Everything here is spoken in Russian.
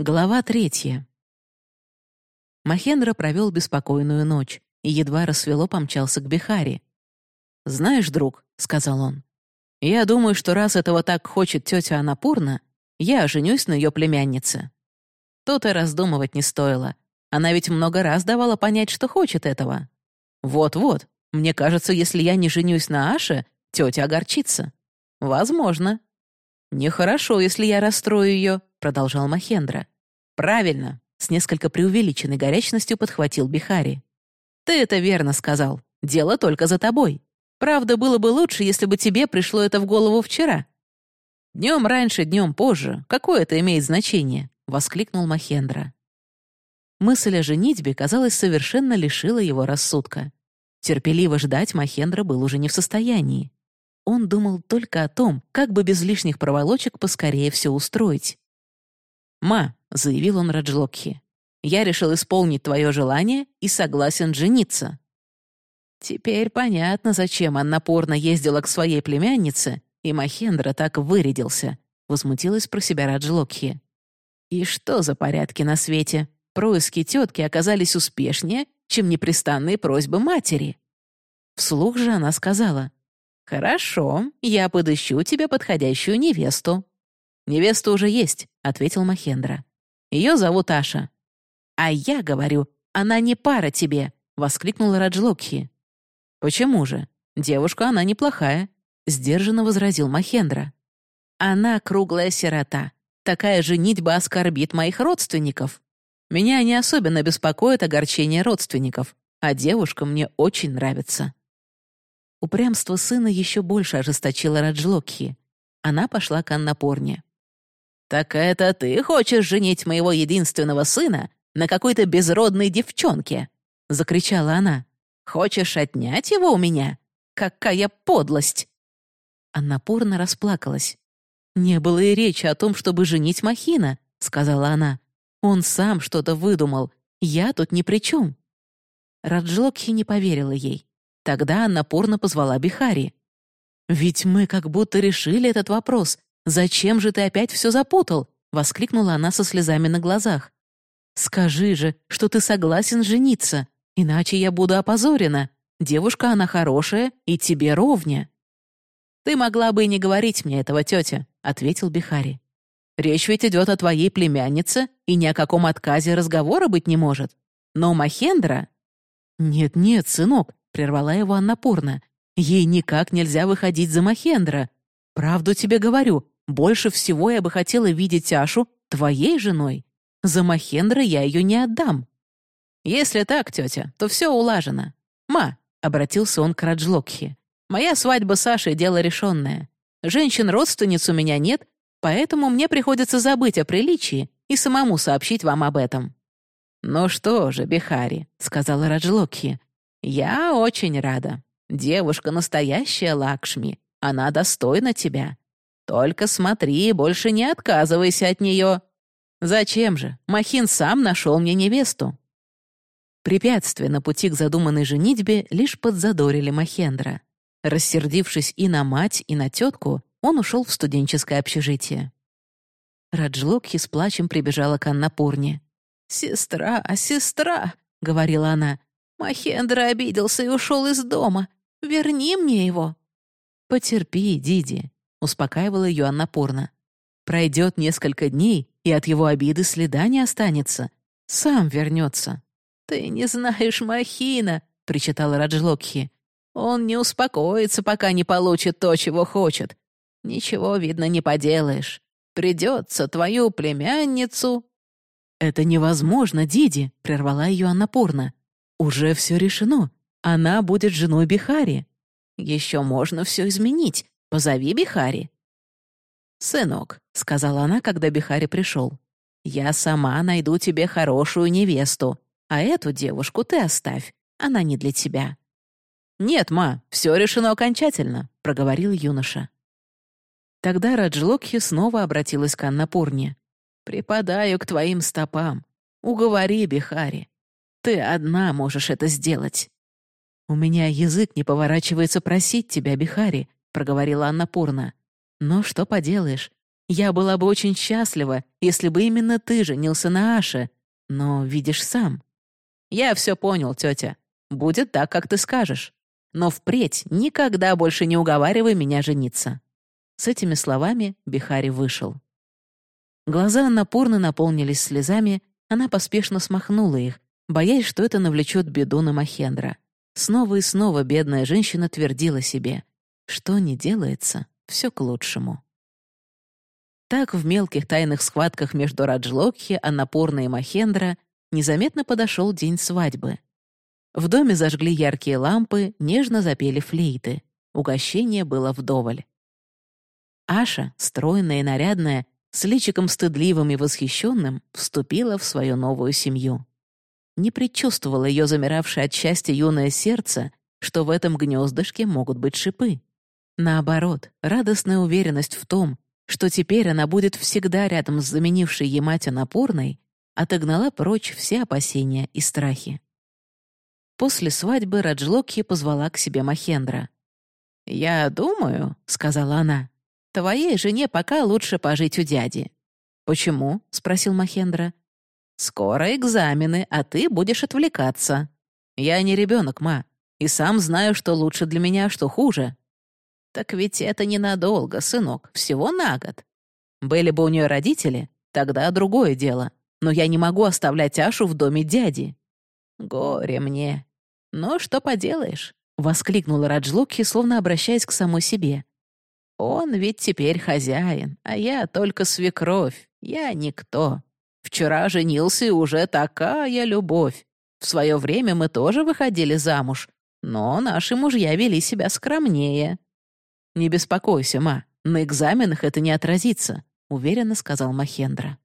Глава третья. Махендра провел беспокойную ночь и едва рассвело помчался к Бихари. «Знаешь, друг», — сказал он, — «я думаю, что раз этого так хочет тетя Анапурна, я женюсь на ее племяннице». Тут и раздумывать не стоило. Она ведь много раз давала понять, что хочет этого. Вот-вот, мне кажется, если я не женюсь на Аше, тетя огорчится. Возможно. Нехорошо, если я расстрою ее, продолжал Махендра. Правильно, с несколько преувеличенной горячностью подхватил Бихари. Ты это верно сказал. Дело только за тобой. Правда, было бы лучше, если бы тебе пришло это в голову вчера. Днем раньше, днем позже. Какое это имеет значение? воскликнул Махендра. Мысль о женитьбе, казалось, совершенно лишила его рассудка. Терпеливо ждать Махендра был уже не в состоянии. Он думал только о том, как бы без лишних проволочек поскорее все устроить. «Ма», — заявил он Раджлокхи, — «я решил исполнить твое желание и согласен жениться». Теперь понятно, зачем Анна Порно ездила к своей племяннице, и Махендра так вырядился, — возмутилась про себя Раджлокхи. И что за порядки на свете? Происки тетки оказались успешнее, чем непрестанные просьбы матери. Вслух же она сказала, «Хорошо, я подыщу тебе подходящую невесту». «Невеста уже есть», — ответил Махендра. «Ее зовут Аша». «А я говорю, она не пара тебе», — воскликнула Раджлокхи. «Почему же? Девушка она неплохая», — сдержанно возразил Махендра. «Она круглая сирота. Такая женитьба оскорбит моих родственников. Меня не особенно беспокоит огорчение родственников, а девушка мне очень нравится». Упрямство сына еще больше ожесточило Раджлокхи. Она пошла к Аннапорне. «Так это ты хочешь женить моего единственного сына на какой-то безродной девчонке?» — закричала она. «Хочешь отнять его у меня? Какая подлость!» Аннапурна расплакалась. «Не было и речи о том, чтобы женить Махина», — сказала она. Он сам что-то выдумал. Я тут ни при чем. Раджлокхи не поверила ей. Тогда она порно позвала Бихари. «Ведь мы как будто решили этот вопрос. Зачем же ты опять все запутал?» — воскликнула она со слезами на глазах. «Скажи же, что ты согласен жениться, иначе я буду опозорена. Девушка она хорошая и тебе ровня». «Ты могла бы и не говорить мне этого, тетя», — ответил Бихари. Речь ведь идет о твоей племяннице, и ни о каком отказе разговора быть не может. Но Махендра...» «Нет-нет, сынок», — прервала его Анна Пурна. «Ей никак нельзя выходить за Махендра. Правду тебе говорю, больше всего я бы хотела видеть Ашу твоей женой. За Махендра я ее не отдам». «Если так, тетя, то все улажено. Ма», — обратился он к Раджлокхи, «моя свадьба с Ашей — дело решенное. Женщин-родственниц у меня нет, Поэтому мне приходится забыть о приличии и самому сообщить вам об этом». «Ну что же, Бихари», — сказала Раджлокхи, — «я очень рада. Девушка настоящая Лакшми. Она достойна тебя. Только смотри, больше не отказывайся от нее. Зачем же? Махин сам нашел мне невесту». Препятствия на пути к задуманной женитьбе лишь подзадорили Махендра. Рассердившись и на мать, и на тетку, он ушел в студенческое общежитие. Раджлокхи с плачем прибежала к Аннапурне. «Сестра, сестра!» — говорила она. «Махендра обиделся и ушел из дома. Верни мне его!» «Потерпи, Диди», — успокаивала ее Аннапурна. «Пройдет несколько дней, и от его обиды следа не останется. Сам вернется». «Ты не знаешь Махина», — причитала Раджлокхи. «Он не успокоится, пока не получит то, чего хочет. Ничего, видно, не поделаешь. Придется твою племянницу...» «Это невозможно, Диди», — прервала ее Аннапурна. «Уже все решено. Она будет женой Бихари. Еще можно все изменить. Позови Бихари». «Сынок», — сказала она, когда Бихари пришел, «я сама найду тебе хорошую невесту, а эту девушку ты оставь. Она не для тебя». «Нет, ма, все решено окончательно», — проговорил юноша. Тогда Раджлокхи снова обратилась к Аннапурне. «Припадаю к твоим стопам. Уговори, Бихари. Ты одна можешь это сделать». «У меня язык не поворачивается просить тебя, Бихари», — проговорила Аннапурна. «Но что поделаешь? Я была бы очень счастлива, если бы именно ты женился на Аше, но видишь сам. Я все понял, тетя. Будет так, как ты скажешь. Но впредь никогда больше не уговаривай меня жениться». С этими словами Бихари вышел. Глаза Аннапурны наполнились слезами, она поспешно смахнула их, боясь, что это навлечет беду на Махендра. Снова и снова бедная женщина твердила себе, что не делается, все к лучшему. Так в мелких тайных схватках между Раджлокхи, Аннапурной и Махендра незаметно подошел день свадьбы. В доме зажгли яркие лампы, нежно запели флейты. Угощение было вдоволь. Аша, стройная и нарядная, с личиком стыдливым и восхищенным, вступила в свою новую семью. Не предчувствовала ее замиравшее от счастья юное сердце, что в этом гнездышке могут быть шипы. Наоборот, радостная уверенность в том, что теперь она будет всегда рядом с заменившей ей мать напорной, отогнала прочь все опасения и страхи. После свадьбы Раджлокхи позвала к себе Махендра. «Я думаю», — сказала она, — «твоей жене пока лучше пожить у дяди». «Почему?» — спросил Махендра. «Скоро экзамены, а ты будешь отвлекаться. Я не ребенок, ма, и сам знаю, что лучше для меня, а что хуже. «Так ведь это ненадолго, сынок, всего на год. Были бы у нее родители, тогда другое дело. Но я не могу оставлять Ашу в доме дяди. Горе мне. Но что поделаешь?» — воскликнула Раджлокхи, словно обращаясь к самой себе. «Он ведь теперь хозяин, а я только свекровь. Я никто. Вчера женился, и уже такая любовь. В свое время мы тоже выходили замуж, но наши мужья вели себя скромнее. «Не беспокойся, ма, на экзаменах это не отразится», — уверенно сказал Махендра.